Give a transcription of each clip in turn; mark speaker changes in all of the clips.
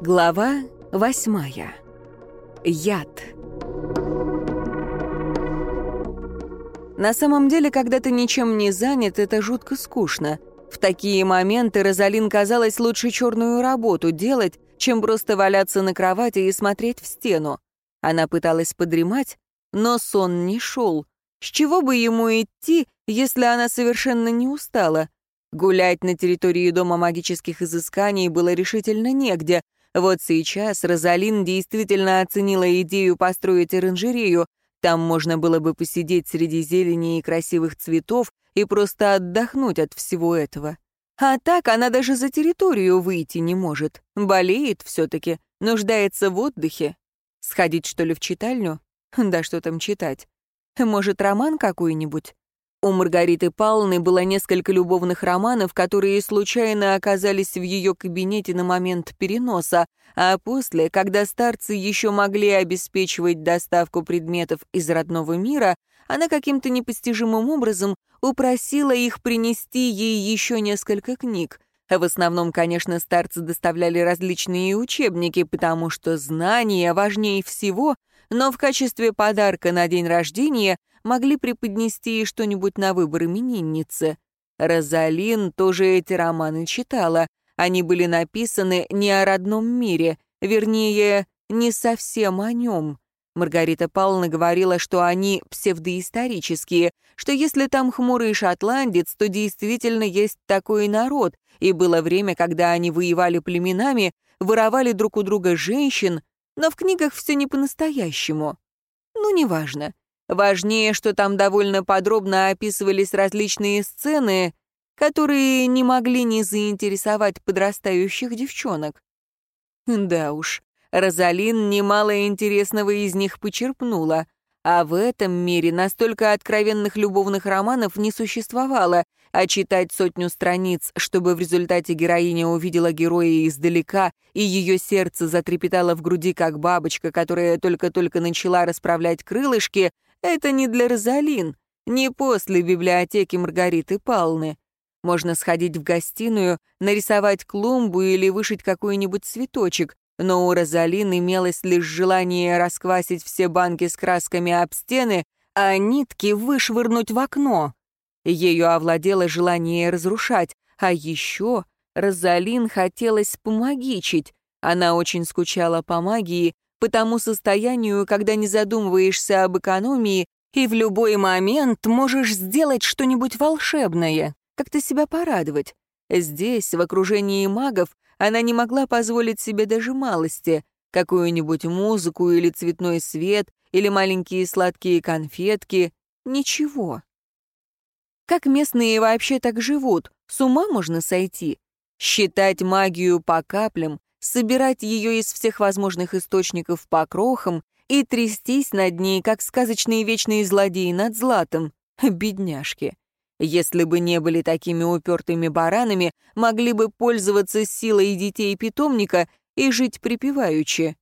Speaker 1: Глава восьмая. Яд. На самом деле, когда ты ничем не занят, это жутко скучно. В такие моменты Розалин казалось лучше черную работу делать, чем просто валяться на кровати и смотреть в стену. Она пыталась подремать, но сон не шел. С чего бы ему идти, если она совершенно не устала? Гулять на территории Дома магических изысканий было решительно негде, вот сейчас Розалин действительно оценила идею построить оранжерею. Там можно было бы посидеть среди зелени и красивых цветов и просто отдохнуть от всего этого. А так она даже за территорию выйти не может. Болеет все-таки, нуждается в отдыхе. Сходить, что ли, в читальню? Да что там читать? Может, роман какой-нибудь? У Маргариты Павловны было несколько любовных романов, которые случайно оказались в ее кабинете на момент переноса, а после, когда старцы еще могли обеспечивать доставку предметов из родного мира, она каким-то непостижимым образом упросила их принести ей еще несколько книг. В основном, конечно, старцы доставляли различные учебники, потому что знания важнее всего, но в качестве подарка на день рождения могли преподнести что-нибудь на выбор именинницы. Розалин тоже эти романы читала. Они были написаны не о родном мире, вернее, не совсем о нем. Маргарита Павловна говорила, что они псевдоисторические, что если там хмурый шотландец, то действительно есть такой народ, и было время, когда они воевали племенами, воровали друг у друга женщин, но в книгах все не по-настоящему. Ну, неважно. Важнее, что там довольно подробно описывались различные сцены, которые не могли не заинтересовать подрастающих девчонок. Да уж, Розалин немало интересного из них почерпнула, а в этом мире настолько откровенных любовных романов не существовало, а читать сотню страниц, чтобы в результате героиня увидела героя издалека, и ее сердце затрепетало в груди, как бабочка, которая только-только начала расправлять крылышки, это не для Розалин, не после библиотеки Маргариты Палны. Можно сходить в гостиную, нарисовать клумбу или вышить какой-нибудь цветочек, но у Розалин имелось лишь желание расквасить все банки с красками об стены, а нитки вышвырнуть в окно. Ею овладело желание разрушать, а еще Розалин хотелось помогичить. Она очень скучала по магии, по тому состоянию, когда не задумываешься об экономии и в любой момент можешь сделать что-нибудь волшебное, как-то себя порадовать. Здесь, в окружении магов, она не могла позволить себе даже малости, какую-нибудь музыку или цветной свет, или маленькие сладкие конфетки. Ничего. Как местные вообще так живут? С ума можно сойти? Считать магию по каплям, собирать ее из всех возможных источников по крохам и трястись над ней, как сказочные вечные злодеи над златом. Бедняжки. Если бы не были такими упертыми баранами, могли бы пользоваться силой детей питомника и жить припеваючи.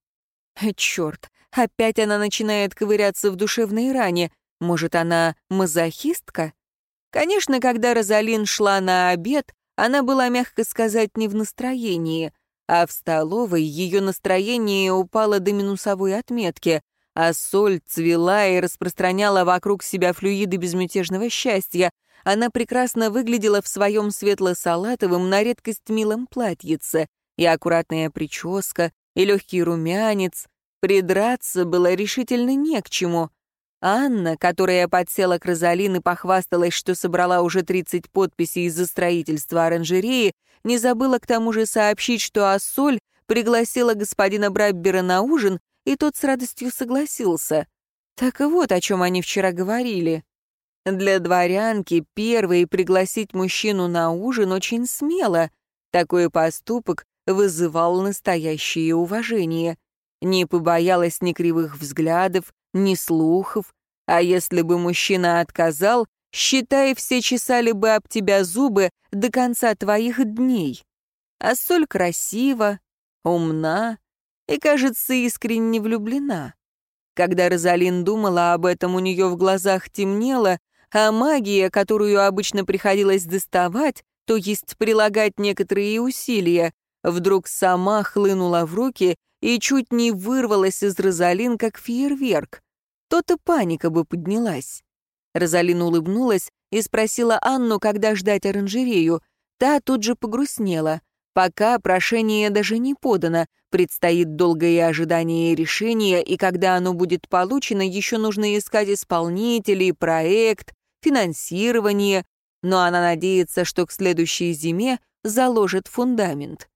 Speaker 1: Черт, опять она начинает ковыряться в душевной ране. Может, она мазохистка? Конечно, когда Розалин шла на обед, она была, мягко сказать, не в настроении а в столовой ее настроение упало до минусовой отметки, а соль цвела и распространяла вокруг себя флюиды безмятежного счастья. Она прекрасно выглядела в своем светло-салатовом, на редкость милом платьице, и аккуратная прическа, и легкий румянец. Придраться было решительно не к чему. Анна, которая подсела к Розалин и похвасталась, что собрала уже 30 подписей из-за строительства оранжереи, не забыла к тому же сообщить, что Ассоль пригласила господина Браббера на ужин, и тот с радостью согласился. Так вот, о чем они вчера говорили. Для дворянки первой пригласить мужчину на ужин очень смело. Такой поступок вызывал настоящее уважение. Не побоялась ни кривых взглядов, ни слухов, а если бы мужчина отказал, Считай, все чесали бы об тебя зубы до конца твоих дней. А соль красива, умна и, кажется, искренне влюблена. Когда Розалин думала об этом, у нее в глазах темнело, а магия, которую обычно приходилось доставать, то есть прилагать некоторые усилия, вдруг сама хлынула в руки и чуть не вырвалась из Розалин, как фейерверк. То-то паника бы поднялась. Розалин улыбнулась и спросила Анну, когда ждать оранжерею. Та тут же погрустнела. Пока прошение даже не подано, предстоит долгое ожидание решения, и когда оно будет получено, еще нужно искать исполнителей, проект, финансирование, но она надеется, что к следующей зиме заложит фундамент.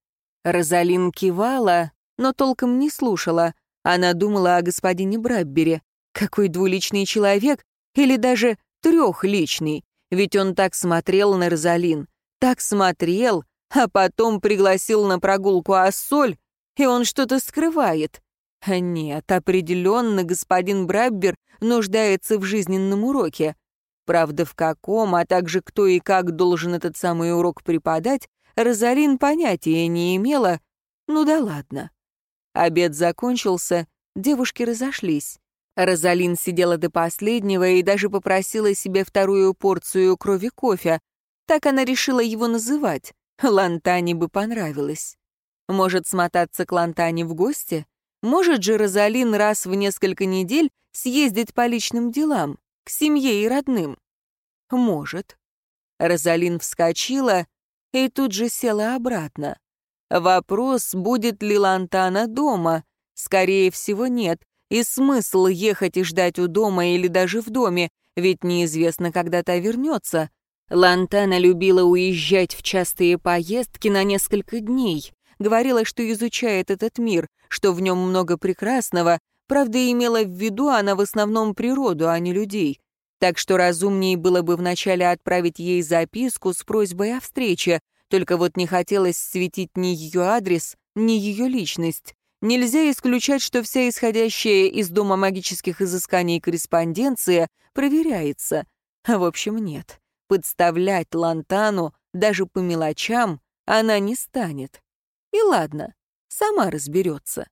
Speaker 1: Розалин кивала, но толком не слушала. Она думала о господине Браббере. Какой двуличный человек, или даже трехличный, ведь он так смотрел на Розалин, так смотрел, а потом пригласил на прогулку Ассоль, и он что-то скрывает. Нет, определенно господин Браббер нуждается в жизненном уроке. Правда, в каком, а также кто и как должен этот самый урок преподать, Розалин понятия не имела. Ну да ладно. Обед закончился, девушки разошлись. Розалин сидела до последнего и даже попросила себе вторую порцию крови кофе. Так она решила его называть. Лантане бы понравилось. Может, смотаться к Лантане в гости? Может же Розалин раз в несколько недель съездить по личным делам, к семье и родным? Может. Розалин вскочила и тут же села обратно. Вопрос, будет ли Лантана дома? Скорее всего, нет. И смысл ехать и ждать у дома или даже в доме, ведь неизвестно, когда та вернется. Лантана любила уезжать в частые поездки на несколько дней. Говорила, что изучает этот мир, что в нем много прекрасного, правда, имела в виду она в основном природу, а не людей. Так что разумнее было бы вначале отправить ей записку с просьбой о встрече, только вот не хотелось светить ни ее адрес, ни ее личность. Нельзя исключать, что вся исходящая из Дома магических изысканий корреспонденция проверяется. А в общем, нет. Подставлять Лантану даже по мелочам она не станет. И ладно, сама разберется.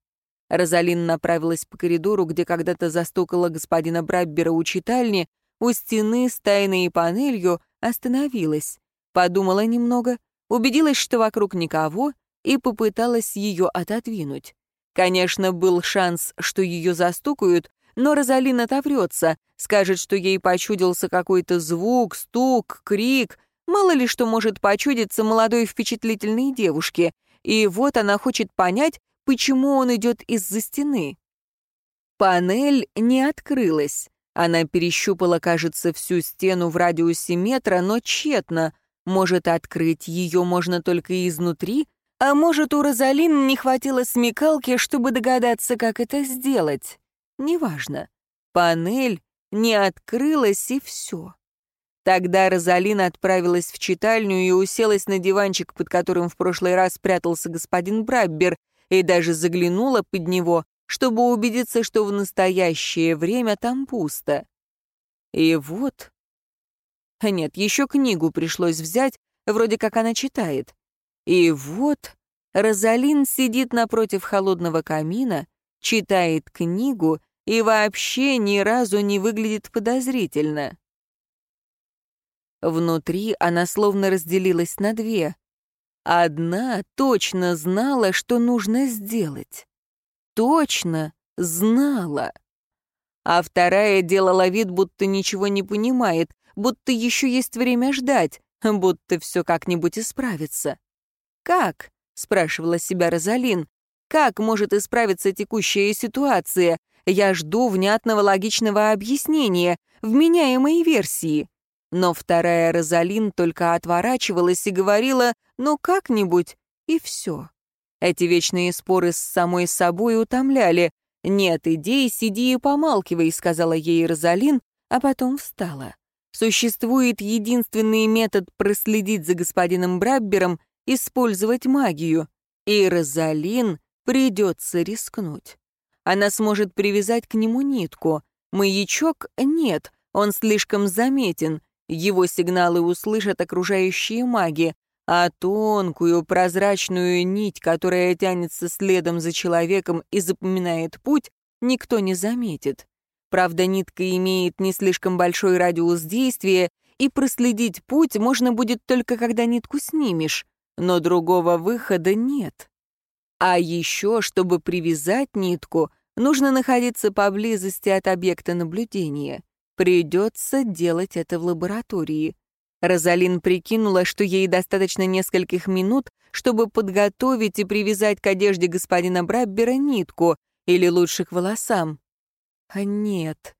Speaker 1: Розалин направилась по коридору, где когда-то застукала господина Браббера у читальни, у стены с тайной панелью остановилась, подумала немного, убедилась, что вокруг никого, и попыталась ее отодвинуть. Конечно, был шанс, что ее застукают, но Розалина отоврется, скажет, что ей почудился какой-то звук, стук, крик. Мало ли что может почудиться молодой впечатлительной девушке. И вот она хочет понять, почему он идет из-за стены. Панель не открылась. Она перещупала, кажется, всю стену в радиусе метра, но тщетно. Может, открыть ее можно только изнутри, а может, у Розалин не хватило смекалки, чтобы догадаться, как это сделать. Неважно. Панель не открылась, и все. Тогда Розалин отправилась в читальню и уселась на диванчик, под которым в прошлый раз спрятался господин Браббер, и даже заглянула под него, чтобы убедиться, что в настоящее время там пусто. И вот... Нет, еще книгу пришлось взять, вроде как она читает. И вот Розалин сидит напротив холодного камина, читает книгу и вообще ни разу не выглядит подозрительно. Внутри она словно разделилась на две. Одна точно знала, что нужно сделать. Точно знала. А вторая делала вид, будто ничего не понимает, будто еще есть время ждать, будто все как-нибудь исправится. «Как?» — спрашивала себя Розалин. «Как может исправиться текущая ситуация? Я жду внятного логичного объяснения, вменяемой версии». Но вторая Розалин только отворачивалась и говорила «ну как-нибудь» и все. Эти вечные споры с самой собой утомляли. «Нет идей, сиди и помалкивай», — сказала ей Розалин, а потом встала. Существует единственный метод проследить за господином Браббером использовать магию, и Розалин придется рискнуть. Она сможет привязать к нему нитку. Маячок — нет, он слишком заметен. Его сигналы услышат окружающие маги, а тонкую прозрачную нить, которая тянется следом за человеком и запоминает путь, никто не заметит. Правда, нитка имеет не слишком большой радиус действия, и проследить путь можно будет только когда нитку снимешь. но другого выхода нет. А еще, чтобы привязать нитку, нужно находиться поблизости от объекта наблюдения. Придется делать это в лаборатории. Розалин прикинула, что ей достаточно нескольких минут, чтобы подготовить и привязать к одежде господина Браббера нитку, или лучше к волосам. А нет.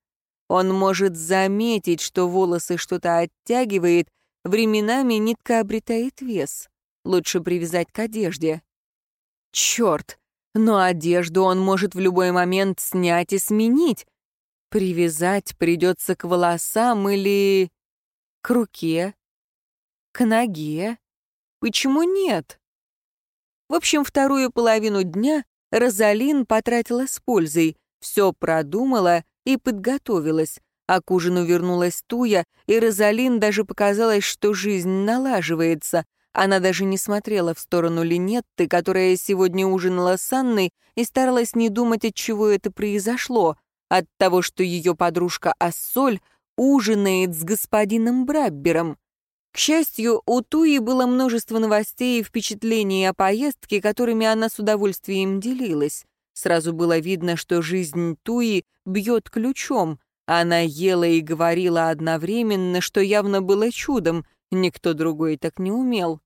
Speaker 1: Он может заметить, что волосы что-то оттягивает, временами нитка обретает вес. Лучше привязать к одежде. Черт! Но одежду он может в любой момент снять и сменить. Привязать придется к волосам или... к руке, к ноге. Почему нет? В общем, вторую половину дня Розалин потратила с пользой, все продумала и подготовилась. А к ужину вернулась Туя, и Розалин даже показалось, что жизнь налаживается. Она даже не смотрела в сторону Линетты, которая сегодня ужинала с Анной, и старалась не думать, от чего это произошло. От того, что ее подружка Ассоль ужинает с господином Браббером. К счастью, у Туи было множество новостей и впечатлений о поездке, которыми она с удовольствием делилась. Сразу было видно, что жизнь Туи бьет ключом. Она ела и говорила одновременно, что явно было чудом, никто другой так не умел.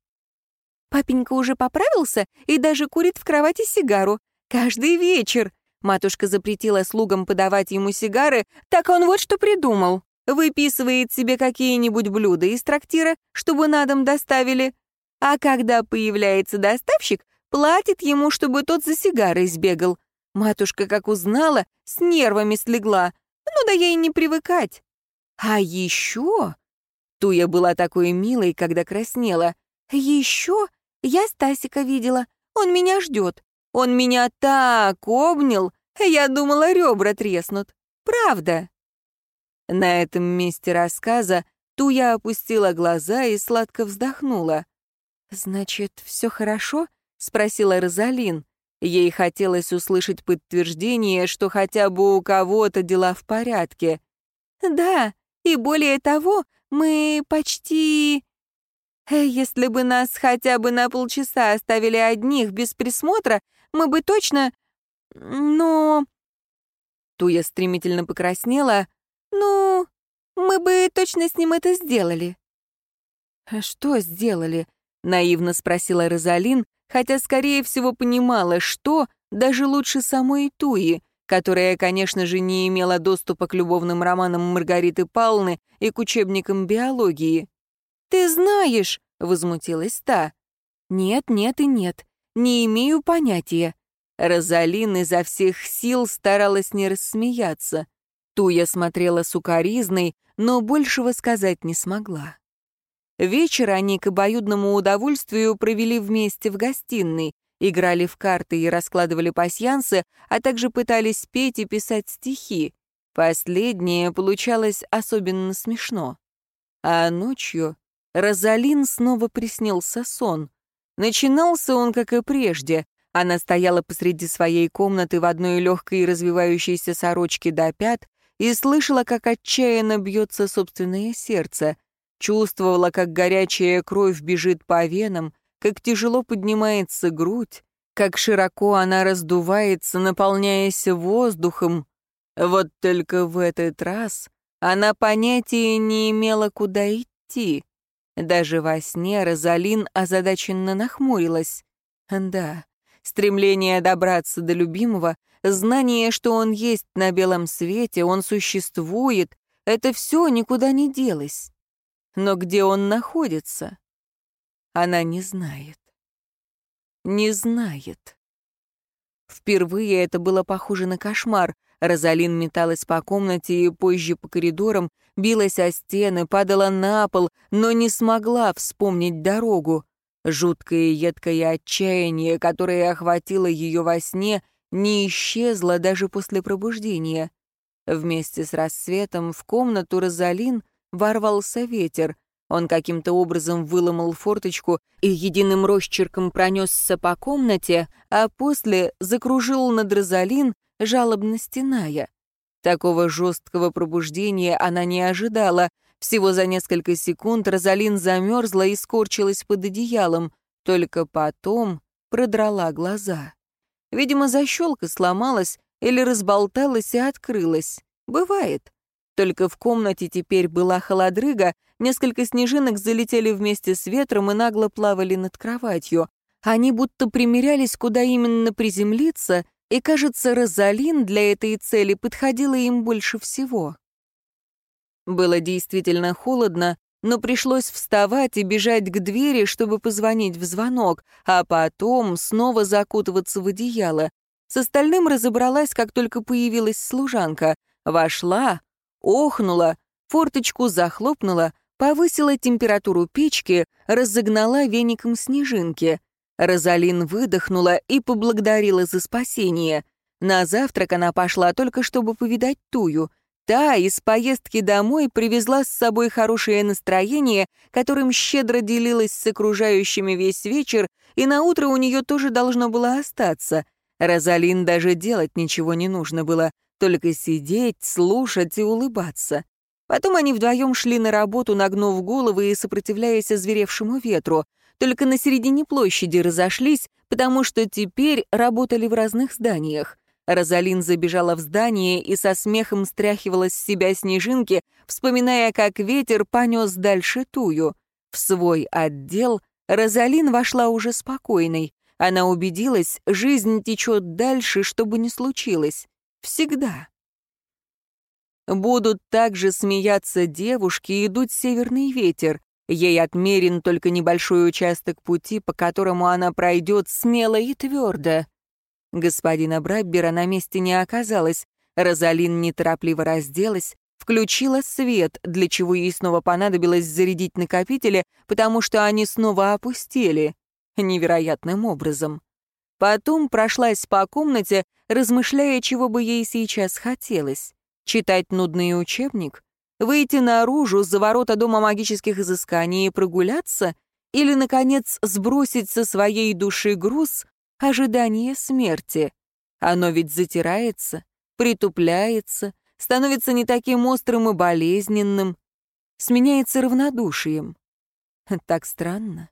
Speaker 1: «Папенька уже поправился и даже курит в кровати сигару. Каждый вечер!» Матушка запретила слугам подавать ему сигары, так он вот что придумал выписывает себе какие-нибудь блюда из трактира, чтобы на дом доставили, а когда появляется доставщик, платит ему, чтобы тот за сигарой сбегал. Матушка, как узнала, с нервами слегла. Ну да ей не привыкать. А еще... Туя была такой милой, когда краснела. Еще я Стасика видела. Он меня ждет. Он меня так обнял, я думала, ребра треснут. Правда. На этом месте рассказа Туя опустила глаза и сладко вздохнула. «Значит, все хорошо?» — спросила Розалин. Ей хотелось услышать подтверждение, что хотя бы у кого-то дела в порядке. «Да, и более того, мы почти...» э, «Если бы нас хотя бы на полчаса оставили одних без присмотра, мы бы точно... Но...» Туя стремительно покраснела, «Ну, мы бы точно с ним это сделали». «А «Что сделали?» — наивно спросила Розалин, хотя, скорее всего, понимала, что даже лучше самой Туи, которая, конечно же, не имела доступа к любовным романам Маргариты Павловны и к учебникам биологии. «Ты знаешь!» — возмутилась та. «Нет, нет и нет. Не имею понятия». Розалин изо всех сил старалась не рассмеяться. Туя смотрела сукоризной, но большего сказать не смогла. Вечер они к обоюдному удовольствию провели вместе в гостиной, играли в карты и раскладывали пасьянсы, а также пытались петь и писать стихи. Последнее получалось особенно смешно. А ночью Розалин снова приснился сон. Начинался он, как и прежде. Она стояла посреди своей комнаты в одной легкой развивающейся сорочке до пят, и слышала, как отчаянно бьется собственное сердце, чувствовала, как горячая кровь бежит по венам, как тяжело поднимается грудь, как широко она раздувается, наполняясь воздухом. Вот только в этот раз она понятия не имела, куда идти. Даже во сне Розалин озадаченно нахмурилась. Да, стремление добраться до любимого Знание, что он есть на белом свете, он существует, это все никуда не делось. Но где он находится, она не знает. Не знает. Впервые это было похоже на кошмар. Розалин металась по комнате и позже по коридорам, билась о стены, падала на пол, но не смогла вспомнить дорогу. Жуткое едкое отчаяние, которое охватило ее во сне — не исчезла даже после пробуждения. Вместе с рассветом в комнату Розалин ворвался ветер. Он каким-то образом выломал форточку и единым росчерком пронесся по комнате, а после закружил над Розалин, жалобно стеная. Такого жесткого пробуждения она не ожидала. Всего за несколько секунд Розалин замерзла и скорчилась под одеялом. Только потом продрала глаза. Видимо, защелка сломалась или разболталась и открылась. Бывает. Только в комнате теперь была холодрыга, несколько снежинок залетели вместе с ветром и нагло плавали над кроватью. Они будто примерялись, куда именно приземлиться, и, кажется, Розалин для этой цели подходила им больше всего. Было действительно холодно, но пришлось вставать и бежать к двери, чтобы позвонить в звонок, а потом снова закутываться в одеяло. С остальным разобралась, как только появилась служанка. Вошла, охнула, форточку захлопнула, повысила температуру печки, разогнала веником снежинки. Розалин выдохнула и поблагодарила за спасение. На завтрак она пошла только, чтобы повидать Тую. Та из поездки домой привезла с собой хорошее настроение, которым щедро делилась с окружающими весь вечер, и на утро у нее тоже должно было остаться. Розалин даже делать ничего не нужно было, только сидеть, слушать и улыбаться. Потом они вдвоем шли на работу, нагнув головы и сопротивляясь озверевшему ветру. Только на середине площади разошлись, потому что теперь работали в разных зданиях. Розалин забежала в здание и со смехом стряхивала с себя снежинки, вспоминая, как ветер понес дальше тую. В свой отдел Розалин вошла уже спокойной. Она убедилась, жизнь течет дальше, что бы ни случилось. Всегда. Будут также смеяться девушки и северный ветер. Ей отмерен только небольшой участок пути, по которому она пройдет смело и твердо. Господина Браббера на месте не оказалось. Розалин неторопливо разделась, включила свет, для чего ей снова понадобилось зарядить накопители, потому что они снова опустели. Невероятным образом. Потом прошлась по комнате, размышляя, чего бы ей сейчас хотелось. Читать нудный учебник? Выйти наружу, за ворота Дома магических изысканий и прогуляться? Или, наконец, сбросить со своей души груз ожидания смерти? Оно ведь затирается, притупляется, становится не таким острым и болезненным, сменяется равнодушием. Так странно.